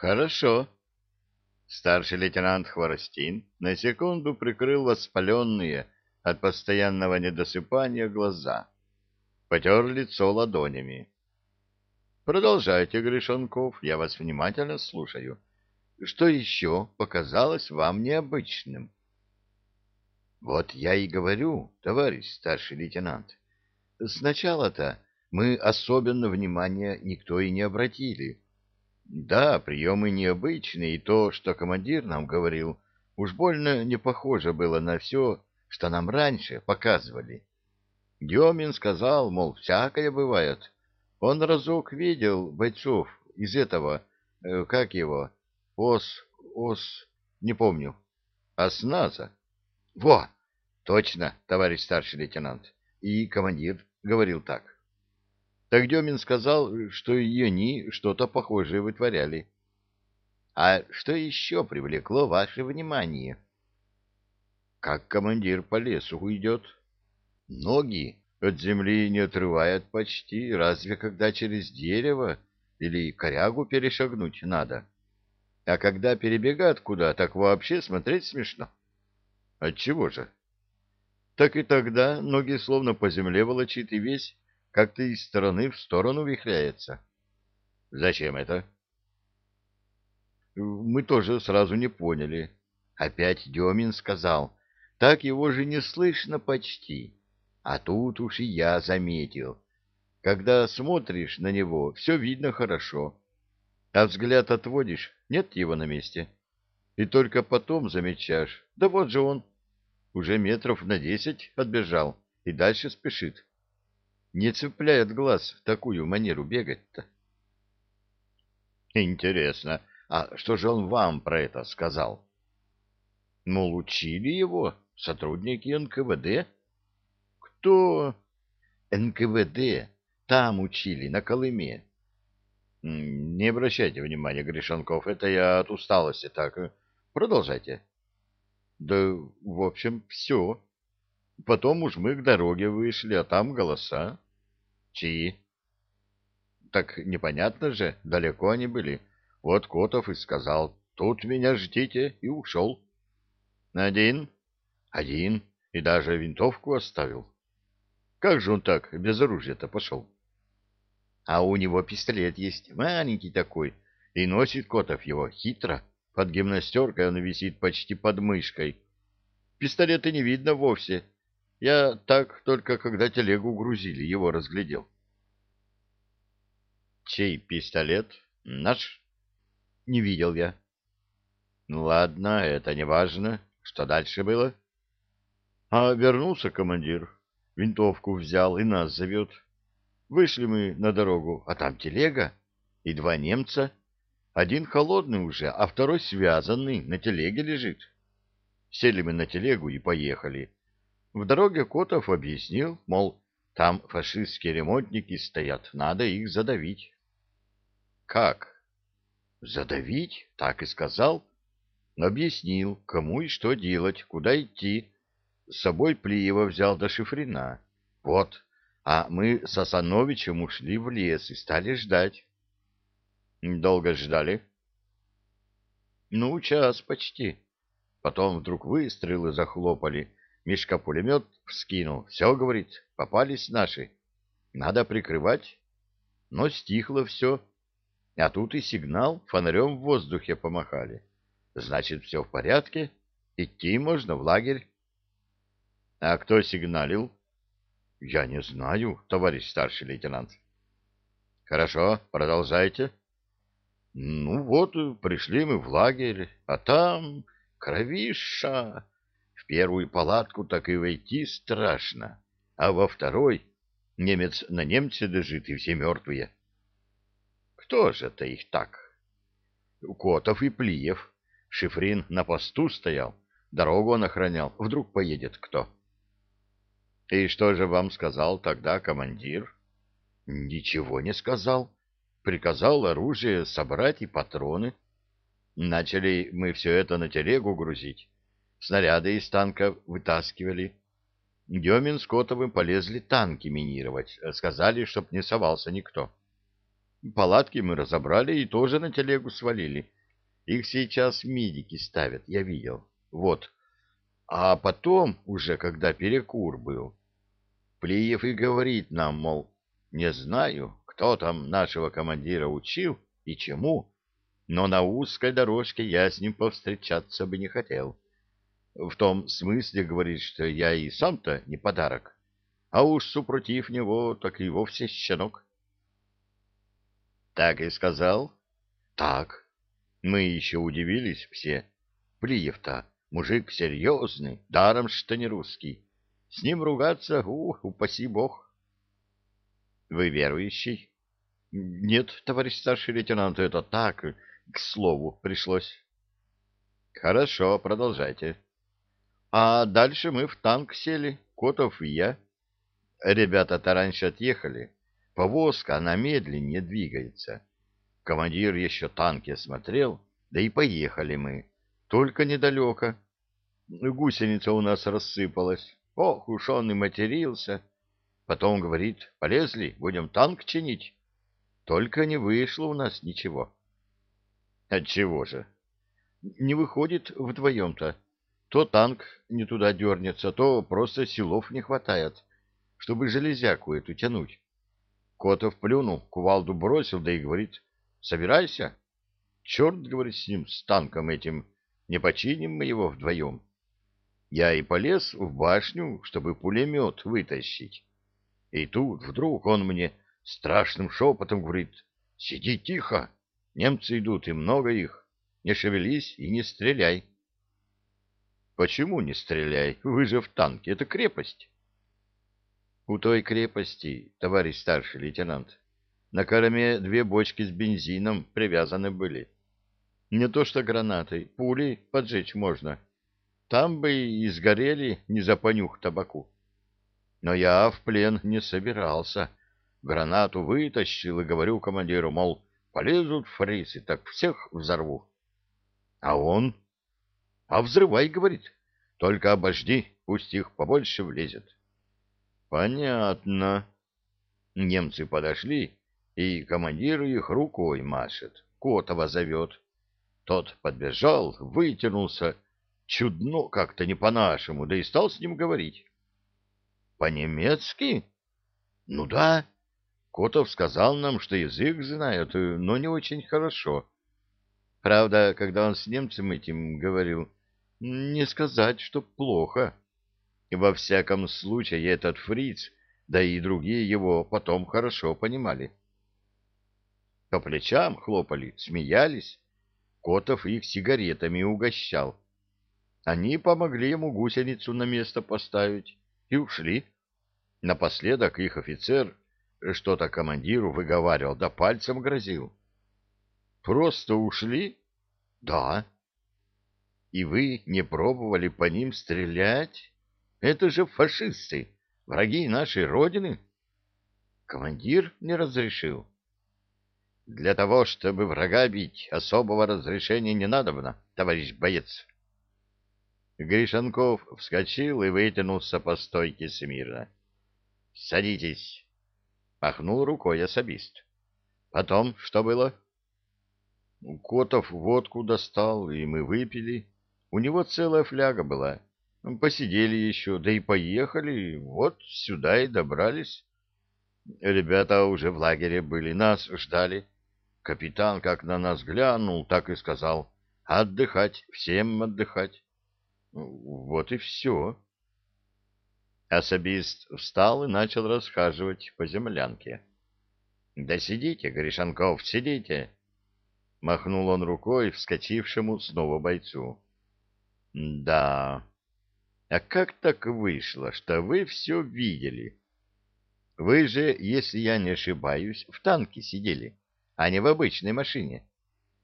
Хорошо. Старший лейтенант Хворостин на секунду прикрыл воспаленные от постоянного недосыпания глаза. Потер лицо ладонями. Продолжайте, Гришонков, я вас внимательно слушаю. Что еще показалось вам необычным? Вот я и говорю, товарищ старший лейтенант. Сначала-то мы особенно внимания никто и не обратили. Да, приемы необычные, и то, что командир нам говорил, уж больно не похоже было на все, что нам раньше показывали. Демин сказал, мол, всякое бывает. Он разок видел бойцов из этого, э, как его, ос, ос, не помню, осназа. Во, точно, товарищ старший лейтенант. И командир говорил так. Так Демин сказал, что и они что-то похожее вытворяли. А что еще привлекло ваше внимание? Как командир по лесу уйдет? Ноги от земли не отрывает почти, разве когда через дерево или корягу перешагнуть надо. А когда перебегает куда, так вообще смотреть смешно. Отчего же? Так и тогда ноги словно по земле волочит и весь как-то из стороны в сторону вихляется. Зачем это? Мы тоже сразу не поняли. Опять Демин сказал, так его же не слышно почти. А тут уж и я заметил. Когда смотришь на него, все видно хорошо. А взгляд отводишь, нет его на месте. И только потом замечаешь, да вот же он. Уже метров на десять отбежал и дальше спешит. Не цепляет глаз в такую манеру бегать-то. Интересно, а что же он вам про это сказал? Мол, учили его сотрудники НКВД? Кто? НКВД. Там учили, на Колыме. Не обращайте внимания, Гришанков, это я от усталости так. Продолжайте. Да, в общем, все. Потом уж мы к дороге вышли, а там голоса. Чьи? Так непонятно же, далеко они были. Вот Котов и сказал, тут меня ждите, и ушел. Один? Один, и даже винтовку оставил. Как же он так без оружия-то пошел? А у него пистолет есть, маленький такой, и носит Котов его хитро. Под гимнастеркой он висит почти под мышкой. Пистолета не видно вовсе, я так только когда телегу грузили, его разглядел. Чей пистолет? Наш? Не видел я. Ну ладно, это не важно. Что дальше было? А вернулся командир, винтовку взял и нас зовет. Вышли мы на дорогу, а там телега и два немца. Один холодный уже, а второй связанный, на телеге лежит. Сели мы на телегу и поехали. В дороге Котов объяснил, мол, там фашистские ремонтники стоят, надо их задавить. Как? Задавить? Так и сказал. Объяснил, кому и что делать, куда идти. С собой Плиева взял до Шифрина. Вот. А мы с Асановичем ушли в лес и стали ждать. Долго ждали? Ну, час почти. Потом вдруг выстрелы захлопали — Мишка-пулемет вскинул. Все, говорит, попались наши. Надо прикрывать. Но стихло все. А тут и сигнал фонарем в воздухе помахали. Значит, все в порядке. Идти можно в лагерь. А кто сигналил? Я не знаю, товарищ старший лейтенант. Хорошо, продолжайте. Ну вот, пришли мы в лагерь, а там кровиша первую палатку так и войти страшно, а во второй немец на немце лежит, и все мертвые. Кто же это их так? Котов и Плиев. Шифрин на посту стоял, дорогу он охранял. Вдруг поедет кто? И что же вам сказал тогда командир? Ничего не сказал. Приказал оружие собрать и патроны. Начали мы все это на телегу грузить снаряды из танка вытаскивали. Демин с Котовым полезли танки минировать, сказали, чтоб не совался никто. Палатки мы разобрали и тоже на телегу свалили. Их сейчас медики ставят, я видел. Вот. А потом, уже когда перекур был, Плиев и говорит нам, мол, не знаю, кто там нашего командира учил и чему, но на узкой дорожке я с ним повстречаться бы не хотел. В том смысле, говорит, что я и сам-то не подарок, а уж супротив него так и вовсе щенок. Так и сказал? Так. Мы еще удивились все. Плиев-то мужик серьезный, даром что не русский. С ним ругаться, ух, упаси бог. Вы верующий? Нет, товарищ старший лейтенант, это так, к слову пришлось. Хорошо, продолжайте. А дальше мы в танк сели, Котов и я. Ребята-то раньше отъехали. Повозка, она медленнее двигается. Командир еще танки осмотрел, да и поехали мы. Только недалеко. Гусеница у нас рассыпалась. Ох, уж он и матерился. Потом говорит, полезли, будем танк чинить. Только не вышло у нас ничего. Отчего же? Не выходит вдвоем-то. То танк не туда дернется, то просто силов не хватает, чтобы железяку эту тянуть. Котов плюнул, кувалду бросил, да и говорит, собирайся. Черт, говорит, с ним, с танком этим, не починим мы его вдвоем. Я и полез в башню, чтобы пулемет вытащить. И тут вдруг он мне страшным шепотом говорит, сиди тихо, немцы идут, и много их, не шевелись и не стреляй. Почему не стреляй? Вы же в танке, это крепость. У той крепости, товарищ старший лейтенант, на корме две бочки с бензином привязаны были. Не то что гранатой, пули поджечь можно. Там бы и сгорели не за понюх табаку. Но я в плен не собирался. Гранату вытащил и говорю командиру, мол, полезут фрисы, так всех взорву. А он? А взрывай, говорит, только обожди, пусть их побольше влезет. Понятно. Немцы подошли, и командир их рукой машет, Котова зовет. Тот подбежал, вытянулся, чудно как-то не по-нашему, да и стал с ним говорить. По-немецки? Ну да. Котов сказал нам, что язык знает, но не очень хорошо. Правда, когда он с немцем этим говорил, не сказать, что плохо. И во всяком случае этот фриц, да и другие его потом хорошо понимали. По плечам хлопали, смеялись. Котов их сигаретами угощал. Они помогли ему гусеницу на место поставить и ушли. Напоследок их офицер что-то командиру выговаривал, да пальцем грозил. Просто ушли? Да. И вы не пробовали по ним стрелять? Это же фашисты, враги нашей Родины. Командир не разрешил. Для того, чтобы врага бить, особого разрешения не надобно, товарищ боец. Гришанков вскочил и вытянулся по стойке смирно. — Садитесь! — махнул рукой особист. — Потом что было? Котов водку достал, и мы выпили. У него целая фляга была. Посидели еще, да и поехали, вот сюда и добрались. Ребята уже в лагере были, нас ждали. Капитан как на нас глянул, так и сказал, отдыхать, всем отдыхать. Вот и все. Особист встал и начал расхаживать по землянке. — Да сидите, Гришанков, сидите! — махнул он рукой вскочившему снова бойцу. — Да, а как так вышло, что вы все видели? Вы же, если я не ошибаюсь, в танке сидели, а не в обычной машине.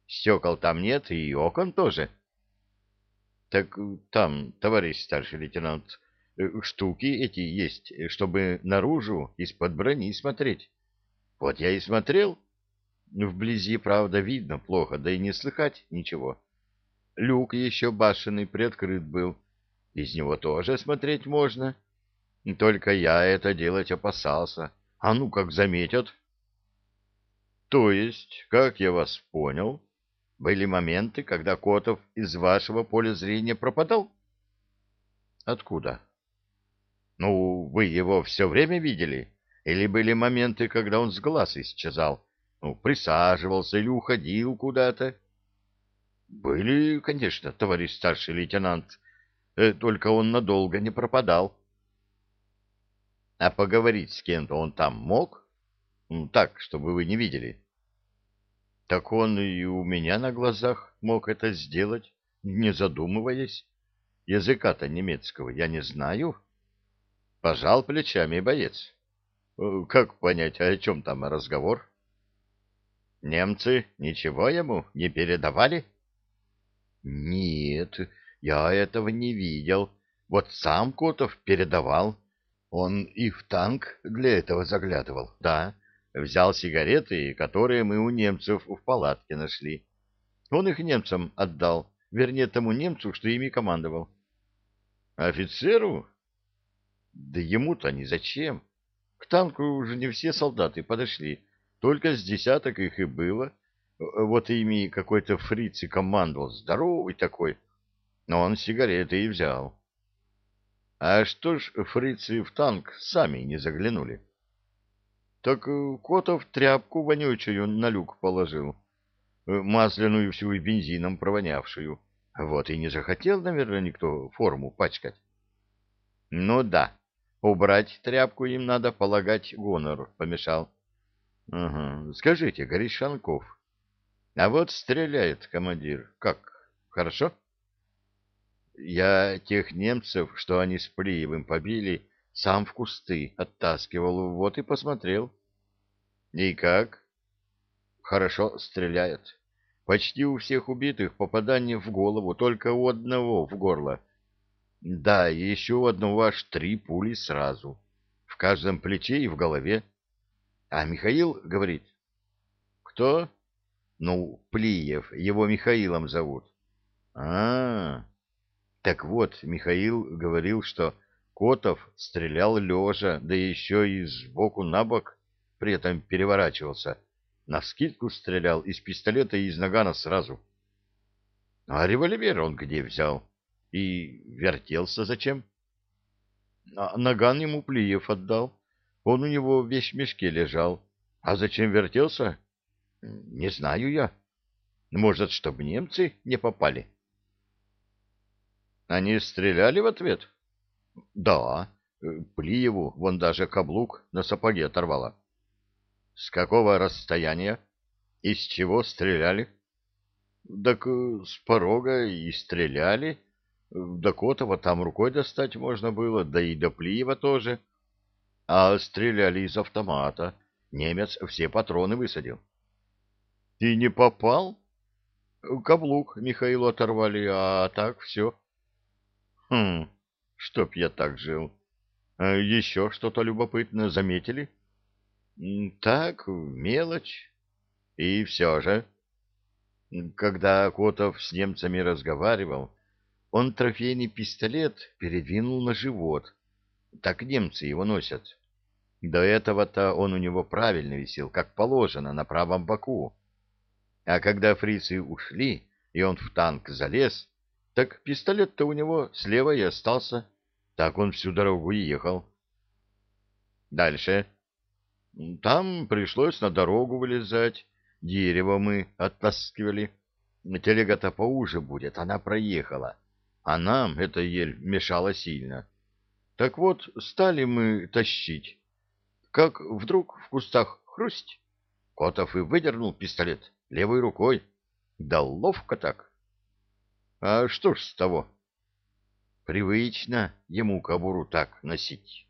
Стекол там нет и окон тоже. Так там, товарищ старший лейтенант, штуки эти есть, чтобы наружу из-под брони смотреть. Вот я и смотрел. Вблизи, правда, видно плохо, да и не слыхать ничего. Люк еще башенный приоткрыт был, из него тоже смотреть можно. Только я это делать опасался. А ну как заметят. То есть, как я вас понял, были моменты, когда Котов из вашего поля зрения пропадал? Откуда? Ну, вы его все время видели? Или были моменты, когда он с глаз исчезал? Ну, присаживался или уходил куда-то? Были, конечно, товарищ старший лейтенант, э, только он надолго не пропадал. А поговорить с кем-то он там мог? Ну, так, чтобы вы не видели. Так он и у меня на глазах мог это сделать, не задумываясь. Языка-то немецкого я не знаю. Пожал плечами боец. Э, как понять, о чем там разговор? Немцы ничего ему не передавали? Нет, я этого не видел. Вот сам Котов передавал. Он и в танк для этого заглядывал. Да, взял сигареты, которые мы у немцев в палатке нашли. Он их немцам отдал, вернее, тому немцу, что ими командовал. Офицеру? Да ему-то они зачем? К танку уже не все солдаты подошли, только с десяток их и было. Вот ими какой-то фриц и командовал, здоровый такой, но он сигареты и взял. А что ж фрицы в танк сами не заглянули? Так э, Котов тряпку вонючую на люк положил, э, масляную всю и бензином провонявшую. Вот и не захотел, наверное, никто форму пачкать. Ну да, убрать тряпку им надо, полагать, гонор помешал. Угу. Скажите, Горишанков, а вот стреляет командир. Как? Хорошо? Я тех немцев, что они с Плиевым побили, сам в кусты оттаскивал, вот и посмотрел. И как? Хорошо стреляет. Почти у всех убитых попадание в голову, только у одного в горло. Да, и еще у одного аж три пули сразу. В каждом плече и в голове. А Михаил говорит. Кто? Ну, Плиев, его Михаилом зовут. А, -а, -а. так вот, Михаил говорил, что Котов стрелял лежа, да еще и сбоку на бок, при этом переворачивался. На скидку стрелял из пистолета и из нагана сразу. А револьвер он где взял? И вертелся зачем? А наган ему Плиев отдал. Он у него весь в мешке лежал. А зачем вертелся? Не знаю я. Может, чтобы немцы не попали? Они стреляли в ответ? Да. Плиеву вон даже каблук на сапоге оторвало. С какого расстояния? Из чего стреляли? Так с порога и стреляли. До Котова там рукой достать можно было, да и до Плиева тоже. — а стреляли из автомата. Немец все патроны высадил. — И не попал? Каблук Михаилу оторвали, а так все. — Хм, чтоб я так жил. А еще что-то любопытное заметили? — Так, мелочь. И все же. Когда Котов с немцами разговаривал, он трофейный пистолет передвинул на живот, так немцы его носят. До этого-то он у него правильно висел, как положено, на правом боку. А когда фрицы ушли, и он в танк залез, так пистолет-то у него слева и остался. Так он всю дорогу и ехал. Дальше. Там пришлось на дорогу вылезать. Дерево мы оттаскивали. Телега-то поуже будет, она проехала. А нам эта ель мешала сильно. Так вот, стали мы тащить. Как вдруг в кустах хрусть, Котов и выдернул пистолет левой рукой. Да ловко так. А что ж с того? Привычно ему кобуру так носить.